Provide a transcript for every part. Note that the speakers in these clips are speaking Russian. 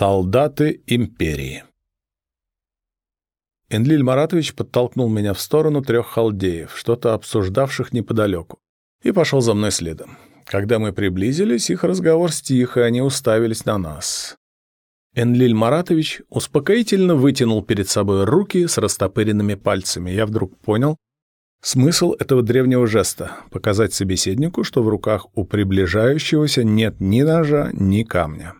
Солдаты империи. Энлиль Маратович подтолкнул меня в сторону трех халдеев, что-то обсуждавших неподалеку, и пошел за мной следом. Когда мы приблизились, их разговор стих, и они уставились на нас. Энлиль Маратович успокоительно вытянул перед собой руки с растопыренными пальцами. Я вдруг понял смысл этого древнего жеста — показать собеседнику, что в руках у приближающегося нет ни ножа, ни камня.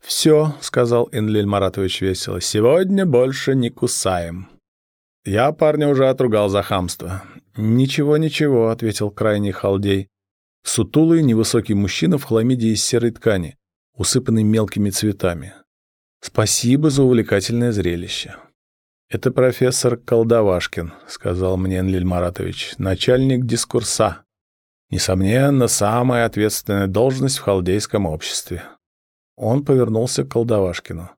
«Все», — сказал Энлиль Маратович весело, — «сегодня больше не кусаем». Я парня уже отругал за хамство. «Ничего, ничего», — ответил крайний халдей. Сутулый невысокий мужчина в хламиде из серой ткани, усыпанный мелкими цветами. «Спасибо за увлекательное зрелище». «Это профессор Колдовашкин», — сказал мне Энлиль Маратович, — «начальник дискурса. Несомненно, самая ответственная должность в халдейском обществе». Он повернулся к Колдовашкину.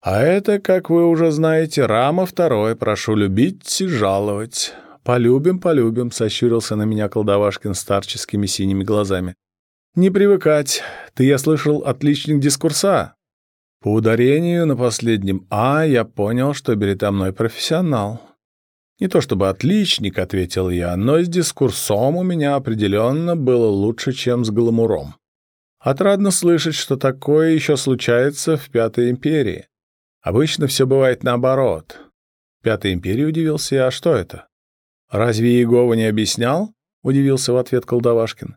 «А это, как вы уже знаете, рама второй. Прошу любить и жаловать». «Полюбим, полюбим», — сощурился на меня Колдовашкин старческими синими глазами. «Не привыкать. Ты, я слышал, отличник дискурса». По ударению на последнем «а» я понял, что передо мной профессионал. «Не то чтобы отличник», — ответил я, — «но с дискурсом у меня определенно было лучше, чем с гламуром». Отрадно слышать, что такое еще случается в Пятой империи. Обычно все бывает наоборот. Пятой империи удивился я, а что это? Разве Иегова не объяснял? Удивился в ответ Колдовашкин.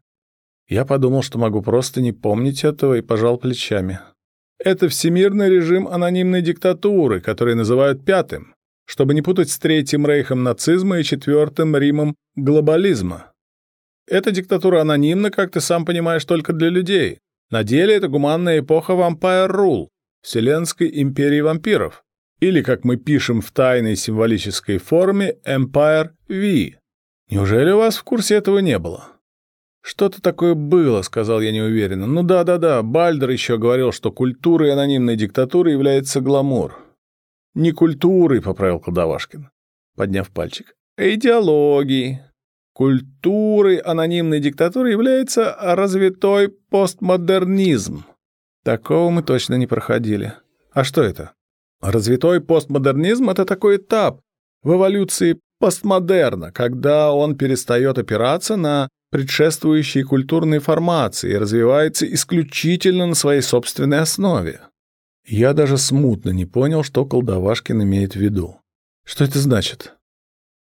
Я подумал, что могу просто не помнить этого и пожал плечами. Это всемирный режим анонимной диктатуры, который называют пятым, чтобы не путать с третьим рейхом нацизма и четвертым Римом глобализма. Эта диктатура анонимна, как ты сам понимаешь, только для людей. На деле это гуманная эпоха Vampire Rule, Вселенской империи вампиров. Или, как мы пишем в тайной символической форме, Empire V. Неужели у вас в курсе этого не было? «Что-то такое было», — сказал я неуверенно. «Ну да-да-да, Бальдер еще говорил, что культурой анонимной диктатуры является гламур». «Не культурой», — поправил Колдовашкин, подняв пальчик, — «а идеологией. Культурой анонимной диктатуры является развитой постмодернизм. Такого мы точно не проходили. А что это? Развитой постмодернизм — это такой этап в эволюции постмодерна, когда он перестает опираться на предшествующие культурные формации и развивается исключительно на своей собственной основе. Я даже смутно не понял, что Колдовашкин имеет в виду. Что это значит?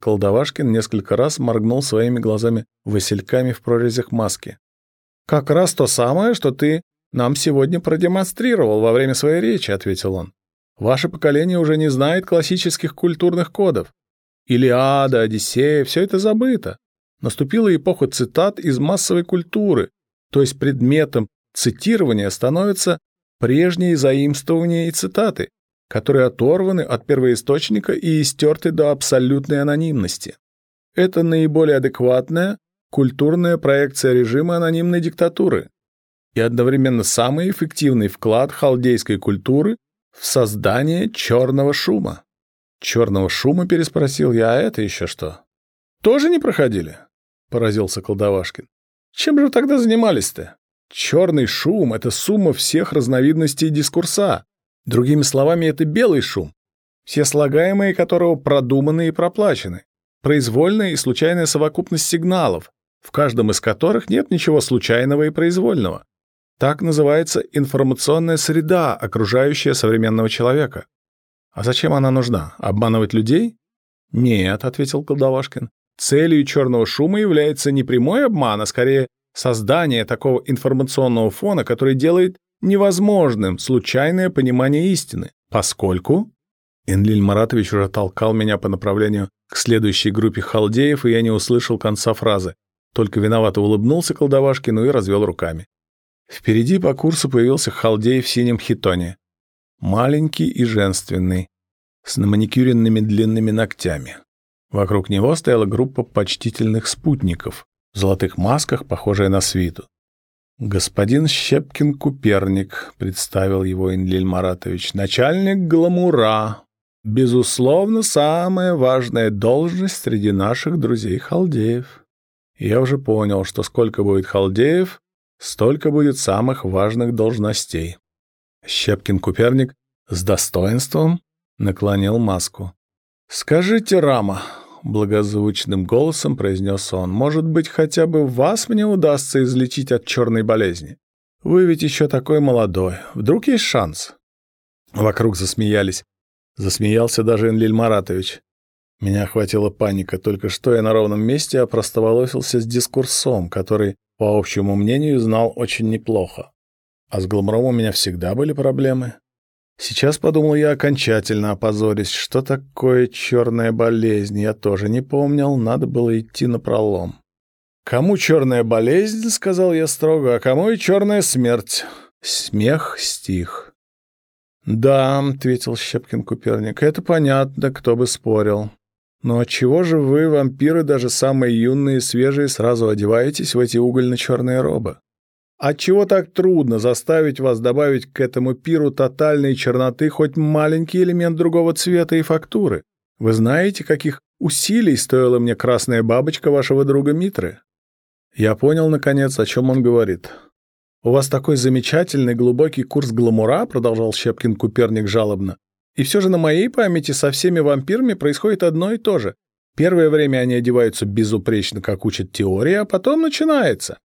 Колдовашкин несколько раз моргнул своими глазами васильками в прорезях маски. «Как раз то самое, что ты нам сегодня продемонстрировал во время своей речи», — ответил он. «Ваше поколение уже не знает классических культурных кодов. Илиада, Одиссея — все это забыто. Наступила эпоха цитат из массовой культуры, то есть предметом цитирования становятся прежние заимствования и цитаты, которые оторваны от первоисточника и истерты до абсолютной анонимности. Это наиболее адекватная культурная проекция режима анонимной диктатуры и одновременно самый эффективный вклад халдейской культуры в создание черного шума. «Черного шума?» — переспросил я, а это еще что? «Тоже не проходили?» — поразился Колдовашкин. «Чем же тогда занимались-то? Черный шум — это сумма всех разновидностей дискурса, Другими словами, это белый шум, все слагаемые которого продуманы и проплачены, произвольная и случайная совокупность сигналов, в каждом из которых нет ничего случайного и произвольного. Так называется информационная среда, окружающая современного человека. А зачем она нужна? Обманывать людей? Нет, ответил Колдовашкин. Целью черного шума является не прямой обман, а скорее создание такого информационного фона, который делает невозможным случайное понимание истины, поскольку... Энлиль Маратович уже толкал меня по направлению к следующей группе халдеев, и я не услышал конца фразы. Только виновато улыбнулся колдовашкину и развел руками. Впереди по курсу появился халдей в синем хитоне. Маленький и женственный, с наманикюренными длинными ногтями. Вокруг него стояла группа почтительных спутников в золотых масках, похожая на свиту. «Господин Щепкин-Куперник», — представил его Инлиль Маратович, — «начальник гламура. Безусловно, самая важная должность среди наших друзей-халдеев. Я уже понял, что сколько будет халдеев, столько будет самых важных должностей». Щепкин-Куперник с достоинством наклонил маску. «Скажите, Рама», — благозвучным голосом произнес он, «может быть, хотя бы вас мне удастся излечить от черной болезни? Вы ведь еще такой молодой. Вдруг есть шанс?» Вокруг засмеялись. Засмеялся даже Энлиль Маратович. Меня охватила паника. Только что я на ровном месте опростоволосился с дискурсом, который, по общему мнению, знал очень неплохо. А с Гламуром у меня всегда были проблемы. Сейчас, подумал я, окончательно опозорюсь. Что такое черная болезнь? Я тоже не помнил, надо было идти на пролом. «Кому черная болезнь?» — сказал я строго, «а кому и черная смерть?» Смех стих. «Да», — ответил Щепкин-Куперник, — «это понятно, кто бы спорил. Но отчего же вы, вампиры, даже самые юные и свежие, сразу одеваетесь в эти угольно-черные робы? Отчего так трудно заставить вас добавить к этому пиру тотальной черноты хоть маленький элемент другого цвета и фактуры? Вы знаете, каких усилий стоила мне красная бабочка вашего друга Митры? Я понял, наконец, о чем он говорит. «У вас такой замечательный глубокий курс гламура», — продолжал Щепкин Куперник жалобно. «И все же на моей памяти со всеми вампирами происходит одно и то же. Первое время они одеваются безупречно, как учат теория, а потом начинается.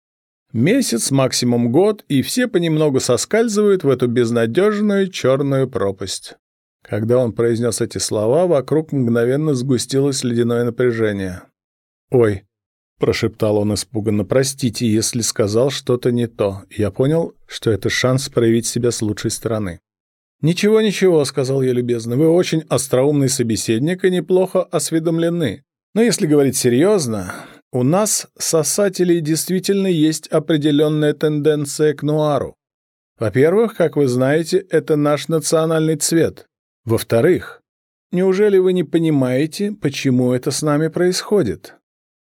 Месяц, максимум год, и все понемногу соскальзывают в эту безнадежную черную пропасть. Когда он произнес эти слова, вокруг мгновенно сгустилось ледяное напряжение. «Ой», — прошептал он испуганно, — «простите, если сказал что-то не то. Я понял, что это шанс проявить себя с лучшей стороны». «Ничего, ничего», — сказал я любезно, — «вы очень остроумный собеседник и неплохо осведомлены. Но если говорить серьезно, у нас, сосателей, действительно есть определенная тенденция к нуару. Во-первых, как вы знаете, это наш национальный цвет. Во-вторых, неужели вы не понимаете, почему это с нами происходит?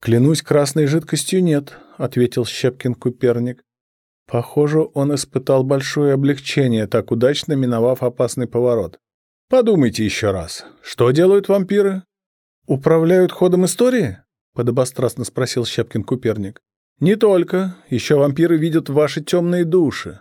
Клянусь, красной жидкостью нет, ответил Щепкин Куперник. Похоже, он испытал большое облегчение, так удачно миновав опасный поворот. Подумайте еще раз. Что делают вампиры? Управляют ходом истории? — подобострастно спросил Щепкин-Куперник. «Не только. Еще вампиры видят ваши темные души.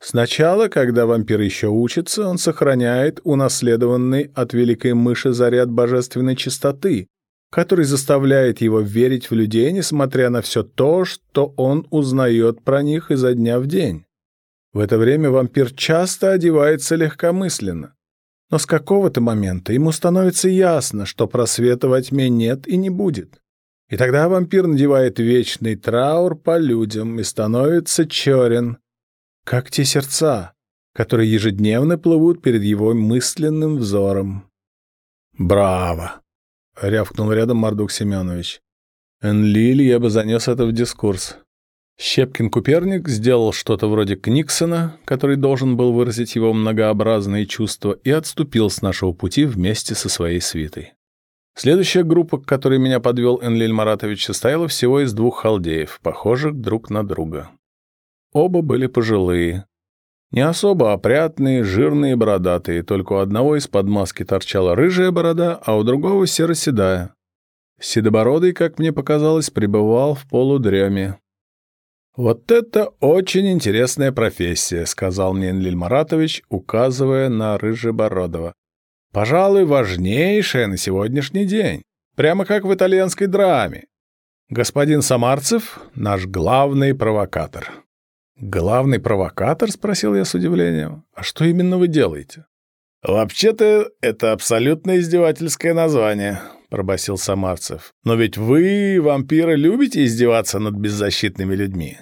Сначала, когда вампир еще учится, он сохраняет унаследованный от великой мыши заряд божественной чистоты, который заставляет его верить в людей, несмотря на все то, что он узнает про них изо дня в день. В это время вампир часто одевается легкомысленно. Но с какого-то момента ему становится ясно, что просвета во тьме нет и не будет. И тогда вампир надевает вечный траур по людям и становится черен, как те сердца, которые ежедневно плывут перед его мысленным взором. «Браво!» — рявкнул рядом Мардук Семенович. Энлиль я бы занес это в дискурс. Щепкин-Куперник сделал что-то вроде Книксона, который должен был выразить его многообразные чувства, и отступил с нашего пути вместе со своей свитой. Следующая группа, к которой меня подвел Энлиль Маратович, состояла всего из двух халдеев, похожих друг на друга. Оба были пожилые. Не особо опрятные, жирные бородатые, только у одного из-под маски торчала рыжая борода, а у другого серо-седая. Седобородый, как мне показалось, пребывал в полудреме. «Вот это очень интересная профессия», — сказал мне Энлиль Маратович, указывая на Рыжебородова. Пожалуй, важнейшее на сегодняшний день. Прямо как в итальянской драме. Господин Самарцев — наш главный провокатор. «Главный провокатор?» — спросил я с удивлением. «А что именно вы делаете?» «Вообще-то это абсолютно издевательское название», — пробасил Самарцев. «Но ведь вы, вампиры, любите издеваться над беззащитными людьми.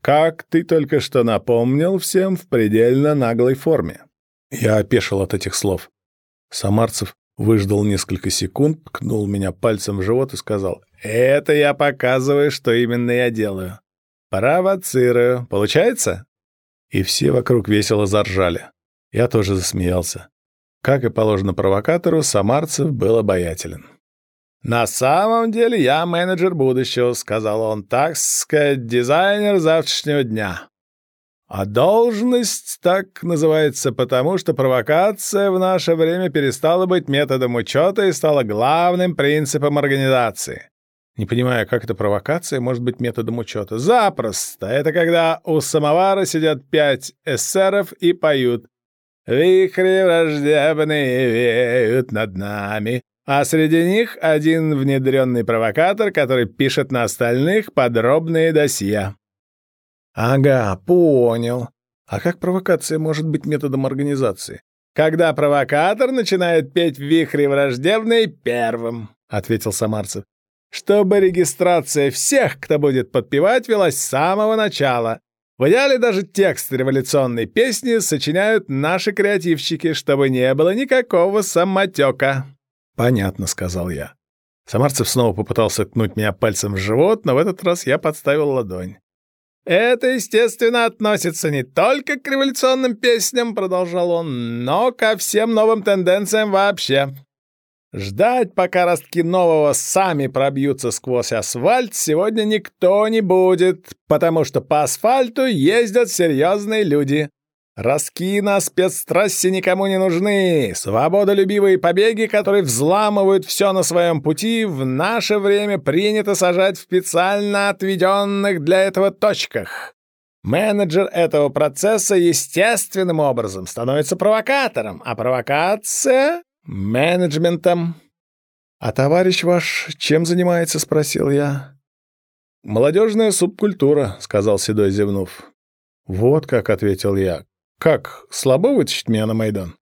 Как ты только что напомнил всем в предельно наглой форме». Я опешил от этих слов. Самарцев выждал несколько секунд, ткнул меня пальцем в живот и сказал, «Это я показываю, что именно я делаю. Провоцирую. Получается?» И все вокруг весело заржали. Я тоже засмеялся. Как и положено провокатору, Самарцев был обаятелен. «На самом деле я менеджер будущего», — сказал он, — «так сказать, дизайнер завтрашнего дня. А должность так называется потому, что провокация в наше время перестала быть методом учета и стала главным принципом организации. Не понимаю, как эта провокация может быть методом учета. Запросто. Это когда у самовара сидят пять эсеров и поют Вихри враждебные веют над нами, а среди них один внедренный провокатор, который пишет на остальных подробные досье. Ага, понял. А как провокация может быть методом организации? Когда провокатор начинает петь в вихре враждебный первым, ответил Самарцев. Чтобы регистрация всех, кто будет подпевать, велась с самого начала. В идеале даже текст революционной песни сочиняют наши креативщики, чтобы не было никакого самотека. «Понятно», — сказал я. Самарцев снова попытался ткнуть меня пальцем в живот, но в этот раз я подставил ладонь. «Это, естественно, относится не только к революционным песням», — продолжал он, «но ко всем новым тенденциям вообще. Ждать, пока ростки нового сами пробьются сквозь асфальт, сегодня никто не будет, потому что по асфальту ездят серьезные люди. Ростки на спецтрассе никому не нужны. Свободолюбивые побеги, которые взламывают все на своем пути, в наше время принято сажать в специально отведенных для этого точках. Менеджер этого процесса естественным образом становится провокатором, а провокация — менеджментом. «А товарищ ваш чем занимается?» — спросил я. «Молодежная субкультура», — сказал Седой, зевнув. «Вот как», — ответил я. Как, слабо вытащить меня на Майдан?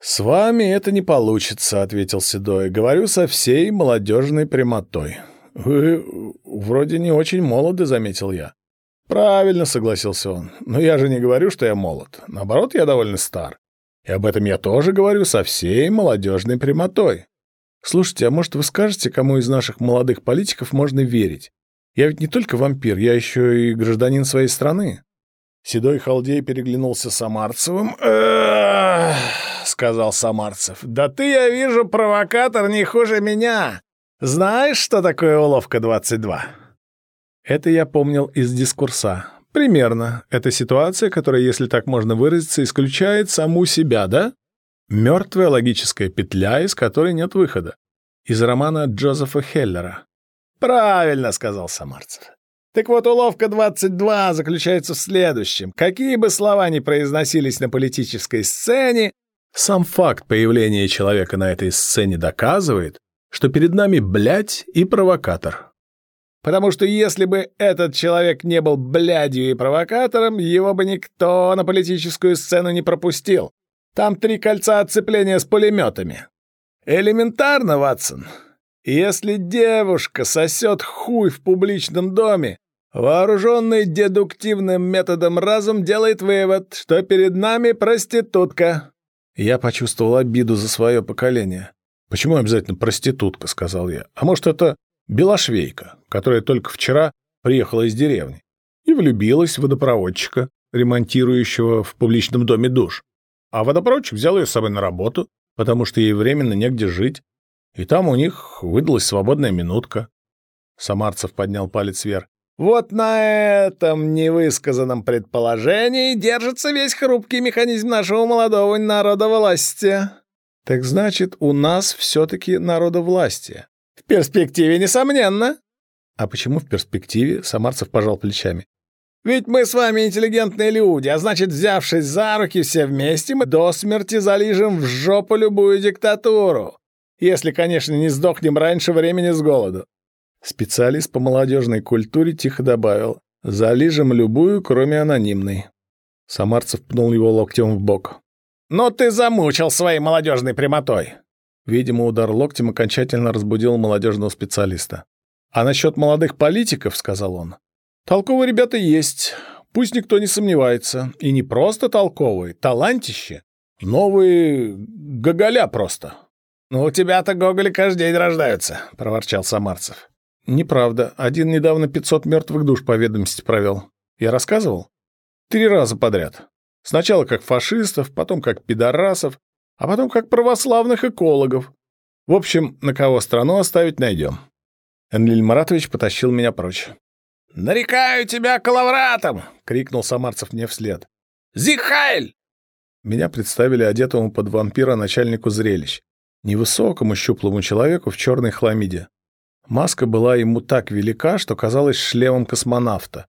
С вами это не получится, ответил Седой. Говорю со всей молодежной прямотой. Вы вроде не очень молоды, заметил я. Правильно, согласился он. Но я же не говорю, что я молод. Наоборот, я довольно стар. И об этом я тоже говорю со всей молодежной прямотой. Слушайте, а может вы скажете, кому из наших молодых политиков можно верить? Я ведь не только вампир, я еще и гражданин своей страны. Седой халдей переглянулся с Самарцевым. сказал Самарцев. «Да ты, я вижу, провокатор не хуже меня. Знаешь, что такое уловка 22?» Это я помнил из дискурса. Примерно. Это ситуация, которая, если так можно выразиться, исключает саму себя, да? Мертвая логическая петля, из которой нет выхода. Из романа Джозефа Хеллера. «Правильно», — сказал Самарцев. Так вот, уловка 22 заключается в следующем. Какие бы слова ни произносились на политической сцене, сам факт появления человека на этой сцене доказывает, что перед нами блядь и провокатор. Потому что если бы этот человек не был блядью и провокатором, его бы никто на политическую сцену не пропустил. Там три кольца отцепления с пулеметами. Элементарно, Ватсон. Если девушка сосет хуй в публичном доме, Вооруженный дедуктивным методом разум делает вывод, что перед нами проститутка. Я почувствовал обиду за свое поколение. «Почему обязательно проститутка?» — сказал я. «А может, это белошвейка, которая только вчера приехала из деревни и влюбилась в водопроводчика, ремонтирующего в публичном доме душ. А водопроводчик взял ее с собой на работу, потому что ей временно негде жить, и там у них выдалась свободная минутка». Самарцев поднял палец вверх. Вот на этом невысказанном предположении держится весь хрупкий механизм нашего молодого народа власти. Так значит, у нас все-таки народовластие. В перспективе, несомненно. А почему в перспективе? Самарцев пожал плечами. Ведь мы с вами интеллигентные люди, а значит, взявшись за руки все вместе, мы до смерти залижем в жопу любую диктатуру. Если, конечно, не сдохнем раньше времени с голоду. Специалист по молодежной культуре тихо добавил. «Залижем любую, кроме анонимной». Самарцев пнул его локтем в бок. «Но ты замучил своей молодежной прямотой!» Видимо, удар локтем окончательно разбудил молодежного специалиста. «А насчет молодых политиков, — сказал он, — толковые ребята есть, пусть никто не сомневается. И не просто толковые, талантище. Новые гоголя просто». «Ну, у тебя-то гоголи каждый день рождаются», — проворчал Самарцев. «Неправда. Один недавно 500 мертвых душ по ведомости провел. Я рассказывал? Три раза подряд. Сначала как фашистов, потом как пидорасов, а потом как православных экологов. В общем, на кого страну оставить найдем». Энлиль Маратович потащил меня прочь. «Нарекаю тебя коловратом!» — крикнул Самарцев мне вслед. «Зихайль!» Меня представили одетому под вампира начальнику зрелищ, невысокому щуплому человеку в черной хламиде. Маска была ему так велика, что казалась шлемом космонавта.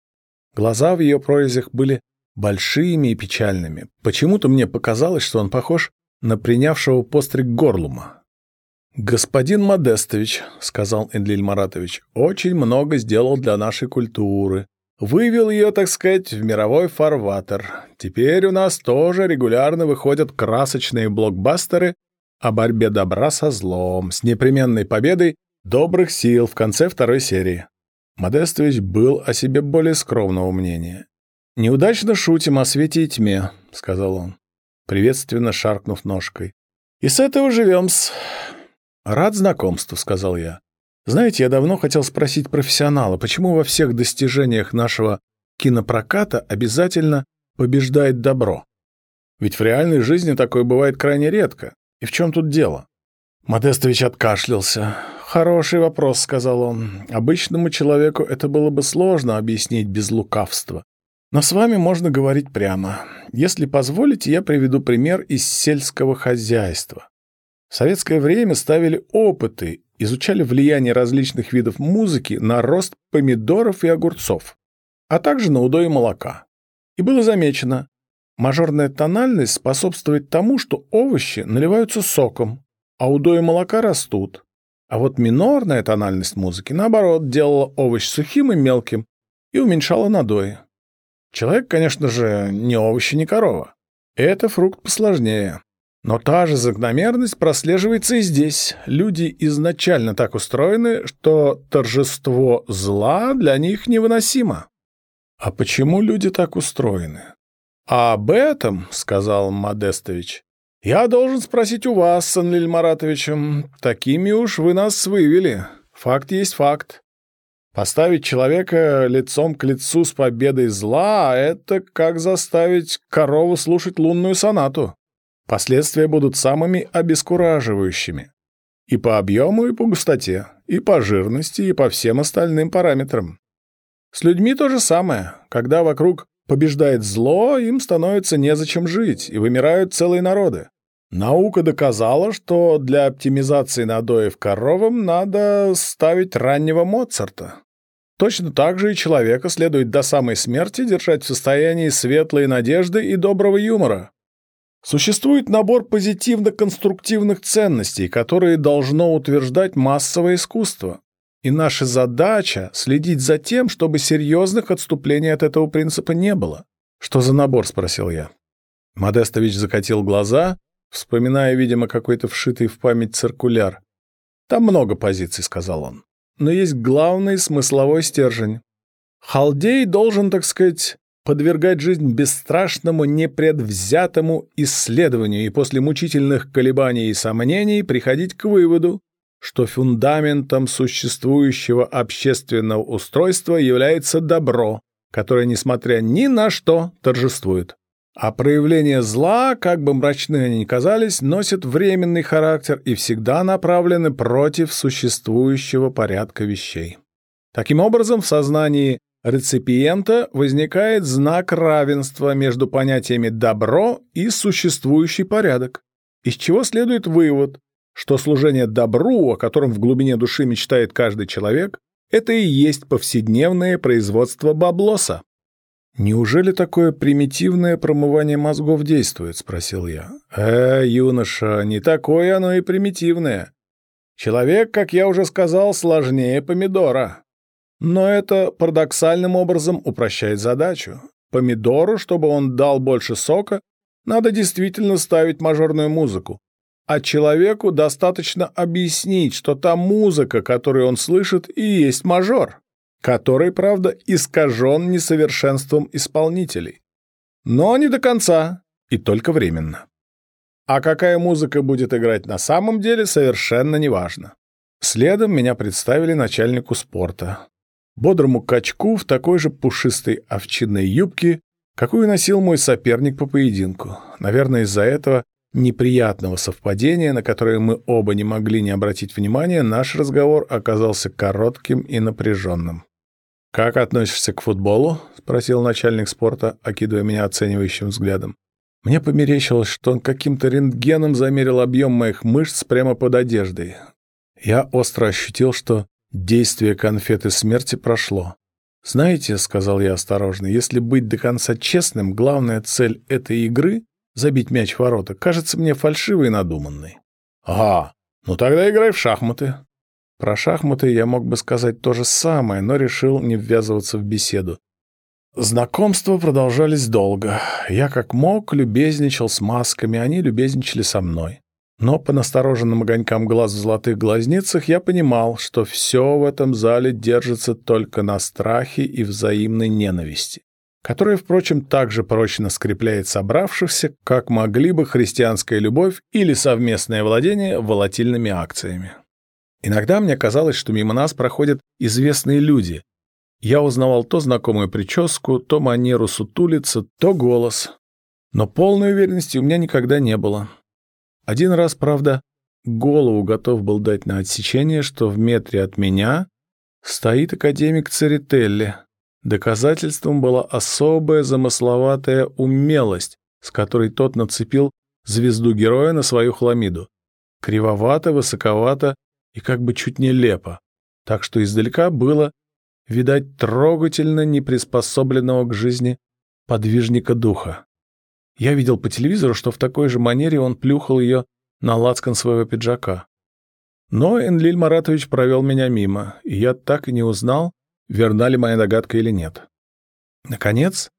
Глаза в ее прорезях были большими и печальными. Почему-то мне показалось, что он похож на принявшего постриг Горлума. «Господин Модестович», — сказал Энлиль Маратович, — «очень много сделал для нашей культуры. Вывел ее, так сказать, в мировой фарватер. Теперь у нас тоже регулярно выходят красочные блокбастеры о борьбе добра со злом, с непременной победой добрых сил в конце второй серии. Модестович был о себе более скромного мнения. «Неудачно шутим о свете и тьме», — сказал он, приветственно шаркнув ножкой. «И с этого живем-с». «Рад знакомству», — сказал я. «Знаете, я давно хотел спросить профессионала, почему во всех достижениях нашего кинопроката обязательно побеждает добро? Ведь в реальной жизни такое бывает крайне редко. И в чем тут дело?» Модестович откашлялся. «Хороший вопрос», — сказал он. «Обычному человеку это было бы сложно объяснить без лукавства. Но с вами можно говорить прямо. Если позволите, я приведу пример из сельского хозяйства. В советское время ставили опыты, изучали влияние различных видов музыки на рост помидоров и огурцов, а также на удой молока. И было замечено, мажорная тональность способствует тому, что овощи наливаются соком, а удои молока растут. А вот минорная тональность музыки, наоборот, делала овощ сухим и мелким и уменьшала надои. Человек, конечно же, не овощи, не корова. Это фрукт посложнее. Но та же закономерность прослеживается и здесь. Люди изначально так устроены, что торжество зла для них невыносимо. А почему люди так устроены? А об этом, — сказал Модестович, я должен спросить у вас, с Анлиль Маратовичем. Такими уж вы нас вывели. Факт есть факт. Поставить человека лицом к лицу с победой зла — это как заставить корову слушать лунную сонату. Последствия будут самыми обескураживающими. И по объему, и по густоте, и по жирности, и по всем остальным параметрам. С людьми то же самое. Когда вокруг побеждает зло, им становится незачем жить, и вымирают целые народы. Наука доказала, что для оптимизации надоев коровам надо ставить раннего Моцарта. Точно так же и человека следует до самой смерти держать в состоянии светлой надежды и доброго юмора. Существует набор позитивно-конструктивных ценностей, которые должно утверждать массовое искусство. И наша задача — следить за тем, чтобы серьезных отступлений от этого принципа не было. «Что за набор?» — спросил я. Модестович закатил глаза вспоминая, видимо, какой-то вшитый в память циркуляр. «Там много позиций», — сказал он. «Но есть главный смысловой стержень. Халдей должен, так сказать, подвергать жизнь бесстрашному, непредвзятому исследованию и после мучительных колебаний и сомнений приходить к выводу, что фундаментом существующего общественного устройства является добро, которое, несмотря ни на что, торжествует. А проявления зла, как бы мрачны они ни казались, носят временный характер и всегда направлены против существующего порядка вещей. Таким образом, в сознании реципиента возникает знак равенства между понятиями «добро» и «существующий порядок», из чего следует вывод, что служение добру, о котором в глубине души мечтает каждый человек, это и есть повседневное производство баблоса. «Неужели такое примитивное промывание мозгов действует?» — спросил я. «Э, юноша, не такое оно и примитивное. Человек, как я уже сказал, сложнее помидора. Но это парадоксальным образом упрощает задачу. Помидору, чтобы он дал больше сока, надо действительно ставить мажорную музыку. А человеку достаточно объяснить, что та музыка, которую он слышит, и есть мажор который, правда, искажен несовершенством исполнителей. Но не до конца и только временно. А какая музыка будет играть на самом деле, совершенно неважно. Следом меня представили начальнику спорта. Бодрому качку в такой же пушистой овчинной юбке, какую носил мой соперник по поединку. Наверное, из-за этого неприятного совпадения, на которое мы оба не могли не обратить внимания, наш разговор оказался коротким и напряженным. «Как относишься к футболу?» — спросил начальник спорта, окидывая меня оценивающим взглядом. Мне померещилось, что он каким-то рентгеном замерил объем моих мышц прямо под одеждой. Я остро ощутил, что действие конфеты смерти прошло. «Знаете, — сказал я осторожно, — если быть до конца честным, главная цель этой игры — забить мяч в ворота, кажется мне фальшивой и надуманной». «Ага, ну тогда играй в шахматы». Про шахматы я мог бы сказать то же самое, но решил не ввязываться в беседу. Знакомства продолжались долго. Я как мог любезничал с масками, они любезничали со мной. Но по настороженным огонькам глаз в золотых глазницах я понимал, что все в этом зале держится только на страхе и взаимной ненависти, которая, впрочем, также прочно скрепляет собравшихся, как могли бы христианская любовь или совместное владение волатильными акциями. Иногда мне казалось, что мимо нас проходят известные люди. Я узнавал то знакомую прическу, то манеру сутулиться, то голос. Но полной уверенности у меня никогда не было. Один раз, правда, голову готов был дать на отсечение, что в метре от меня стоит академик Церетелли. Доказательством была особая замысловатая умелость, с которой тот нацепил звезду героя на свою хламиду. Кривовато, высоковато и как бы чуть нелепо, так что издалека было, видать, трогательно неприспособленного к жизни подвижника духа. Я видел по телевизору, что в такой же манере он плюхал ее на лацкан своего пиджака. Но Энлиль Маратович провел меня мимо, и я так и не узнал, верна ли моя догадка или нет. Наконец,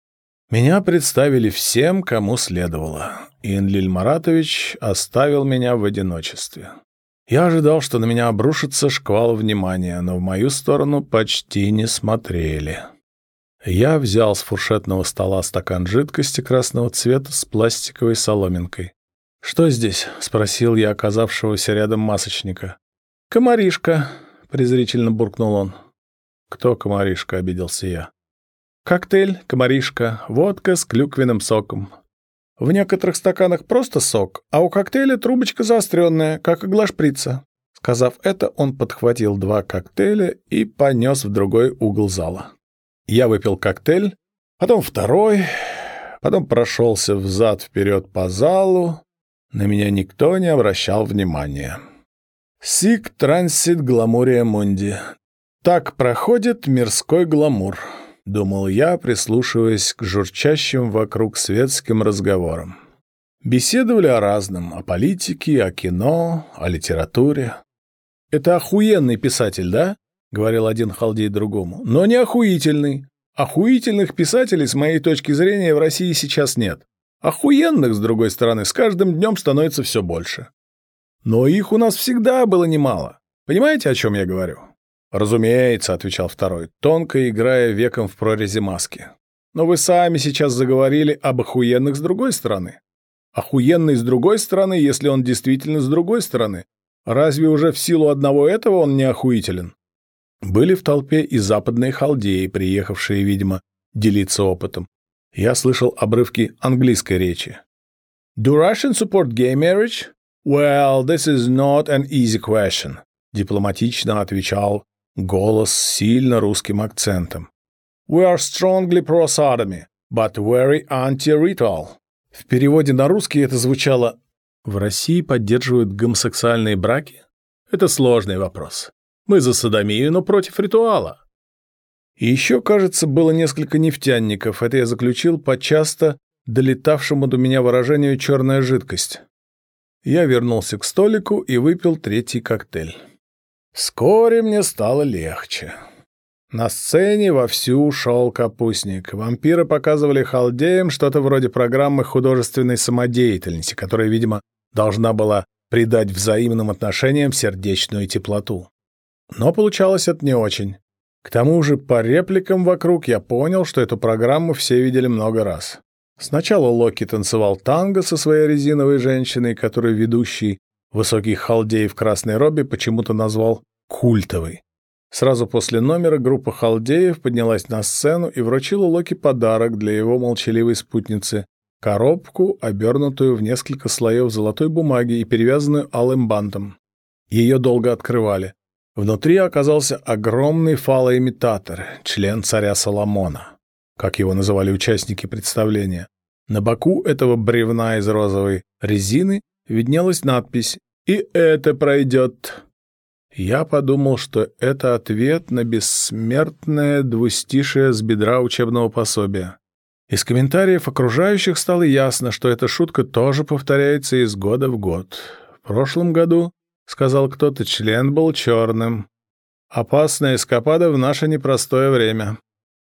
меня представили всем, кому следовало, и Энлиль Маратович оставил меня в одиночестве. Я ожидал, что на меня обрушится шквал внимания, но в мою сторону почти не смотрели. Я взял с фуршетного стола стакан жидкости красного цвета с пластиковой соломинкой. «Что здесь?» — спросил я оказавшегося рядом масочника. «Комаришка», — презрительно буркнул он. «Кто комаришка?» — обиделся я. «Коктейль, комаришка, водка с клюквенным соком. В некоторых стаканах просто сок, а у коктейля трубочка заостренная, как игла шприца». Сказав это, он подхватил два коктейля и понес в другой угол зала. Я выпил коктейль, потом второй, потом прошелся взад-вперед по залу. На меня никто не обращал внимания. Сик трансит гламурия мунди. Так проходит мирской гламур, думал я, прислушиваясь к журчащим вокруг светским разговорам. Беседовали о разном, о политике, о кино, о литературе. Это охуенный писатель, да? говорил один халдей другому, но не охуительный. Охуительных писателей, с моей точки зрения, в России сейчас нет. Охуенных, с другой стороны, с каждым днем становится все больше. Но их у нас всегда было немало. Понимаете, о чем я говорю? Разумеется, отвечал второй, тонко играя веком в прорези маски. Но вы сами сейчас заговорили об охуенных с другой стороны. Охуенный с другой стороны, если он действительно с другой стороны. Разве уже в силу одного этого он не охуителен? Были в толпе и западные халдеи, приехавшие, видимо, делиться опытом. Я слышал обрывки английской речи. «Do Russians support gay marriage? Well, this is not an easy question», дипломатично отвечал голос с сильно русским акцентом. «We are strongly pro-sodomy, but very anti-ritual». В переводе на русский это звучало «В России поддерживают гомосексуальные браки?» Это сложный вопрос. Мы за садомию, но против ритуала. И еще, кажется, было несколько нефтяников. Это я заключил по часто долетавшему до меня выражению «черная жидкость». Я вернулся к столику и выпил третий коктейль. Вскоре мне стало легче. На сцене вовсю шел капустник. Вампиры показывали халдеям что-то вроде программы художественной самодеятельности, которая, видимо, должна была придать взаимным отношениям сердечную теплоту. Но получалось это не очень. К тому же по репликам вокруг я понял, что эту программу все видели много раз. Сначала Локи танцевал танго со своей резиновой женщиной, которую ведущий, высокий халдей в красной робе, почему-то назвал «культовой». Сразу после номера группа халдеев поднялась на сцену и вручила Локи подарок для его молчаливой спутницы — коробку, обернутую в несколько слоев золотой бумаги и перевязанную алым бантом. Ее долго открывали. Внутри оказался огромный фалоимитатор, член царя Соломона, как его называли участники представления. На боку этого бревна из розовой резины виднелась надпись «И это пройдет». Я подумал, что это ответ на бессмертное двустишее с бедра учебного пособия. Из комментариев окружающих стало ясно, что эта шутка тоже повторяется из года в год. В прошлом году, сказал кто-то, член был черным. Опасная эскапада в наше непростое время.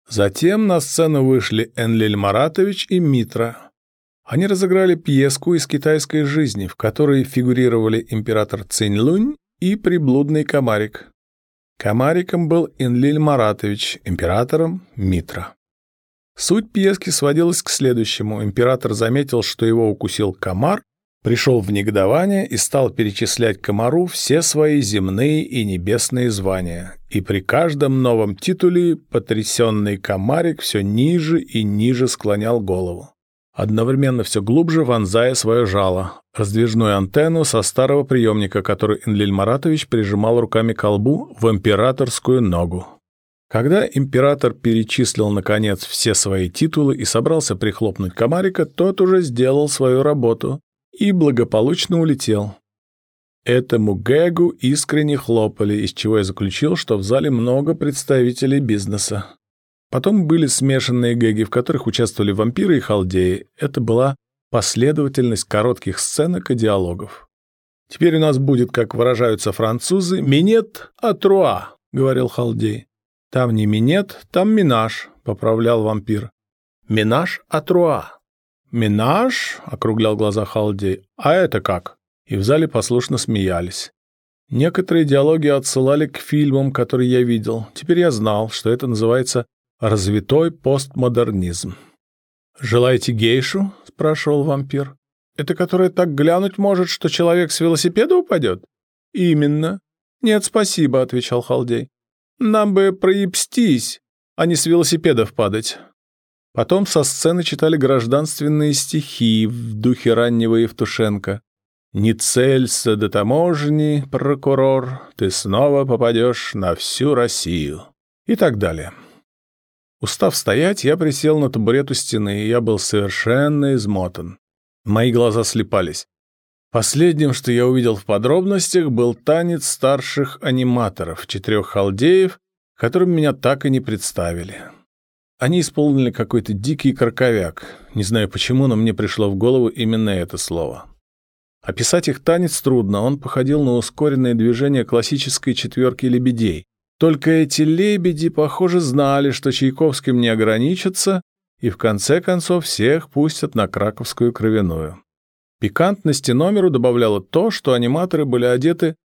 Затем на сцену вышли Энлиль Маратович и Митра. Они разыграли пьеску из китайской жизни, в которой фигурировали император Цинь-Лунь и приблудный комарик. Комариком был Энлиль Маратович, императором — Митра. Суть пьески сводилась к следующему. Император заметил, что его укусил комар, пришел в негодование и стал перечислять комару все свои земные и небесные звания. И при каждом новом титуле потрясенный комарик все ниже и ниже склонял голову одновременно все глубже вонзая свое жало, раздвижную антенну со старого приемника, который Энлиль Маратович прижимал руками к колбу в императорскую ногу. Когда император перечислил, наконец, все свои титулы и собрался прихлопнуть комарика, тот уже сделал свою работу и благополучно улетел. Этому гэгу искренне хлопали, из чего я заключил, что в зале много представителей бизнеса. Потом были смешанные гэги, в которых участвовали вампиры и халдеи. Это была последовательность коротких сценок и диалогов. «Теперь у нас будет, как выражаются французы, минет а труа», — говорил халдей. «Там не минет, там минаж», — поправлял вампир. «Минаж а труа». «Минаж?» — округлял глаза халдей. «А это как?» И в зале послушно смеялись. Некоторые диалоги отсылали к фильмам, которые я видел. Теперь я знал, что это называется Развитой постмодернизм. «Желаете гейшу?» — спрашивал вампир. «Это которая так глянуть может, что человек с велосипеда упадет?» «Именно». «Нет, спасибо», — отвечал Халдей. «Нам бы проебстись, а не с велосипедов падать». Потом со сцены читали гражданственные стихи в духе раннего Евтушенко. «Не целься до таможни, прокурор, ты снова попадешь на всю Россию» и так далее. Устав стоять, я присел на табурет у стены, и я был совершенно измотан. Мои глаза слепались. Последним, что я увидел в подробностях, был танец старших аниматоров, четырех халдеев, которым меня так и не представили. Они исполнили какой-то дикий краковяк. Не знаю почему, но мне пришло в голову именно это слово. Описать их танец трудно, он походил на ускоренное движение классической четверки лебедей. Только эти лебеди, похоже, знали, что Чайковским не ограничатся, и в конце концов всех пустят на краковскую кровяную. Пикантности номеру добавляло то, что аниматоры были одеты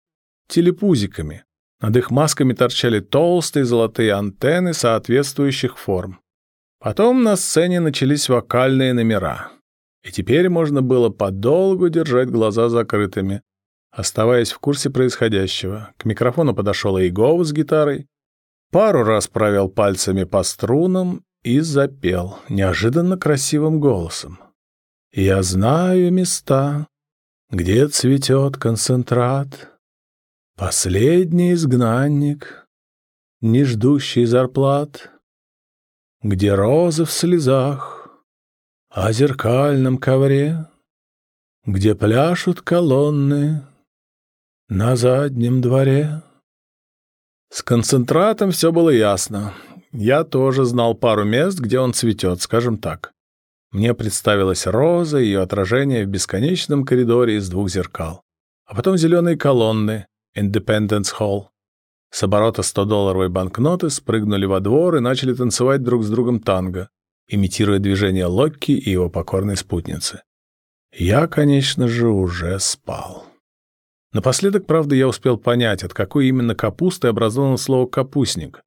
телепузиками. Над их масками торчали толстые золотые антенны соответствующих форм. Потом на сцене начались вокальные номера. И теперь можно было подолгу держать глаза закрытыми, оставаясь в курсе происходящего. К микрофону подошел Эйгов с гитарой, пару раз провел пальцами по струнам и запел неожиданно красивым голосом. «Я знаю места, где цветет концентрат, последний изгнанник, не ждущий зарплат, где розы в слезах, о зеркальном ковре, где пляшут колонны, на заднем дворе. С концентратом все было ясно. Я тоже знал пару мест, где он цветет, скажем так. Мне представилась роза и ее отражение в бесконечном коридоре из двух зеркал. А потом зеленые колонны, Independence Hall. С оборота 100-долларовой банкноты спрыгнули во двор и начали танцевать друг с другом танго, имитируя движение Локки и его покорной спутницы. Я, конечно же, уже спал. Напоследок, правда, я успел понять, от какой именно капусты образовано слово «капустник».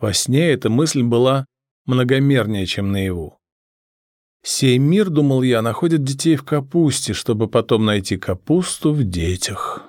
Во сне эта мысль была многомернее, чем наяву. Сей мир, думал я, находит детей в капусте, чтобы потом найти капусту в детях.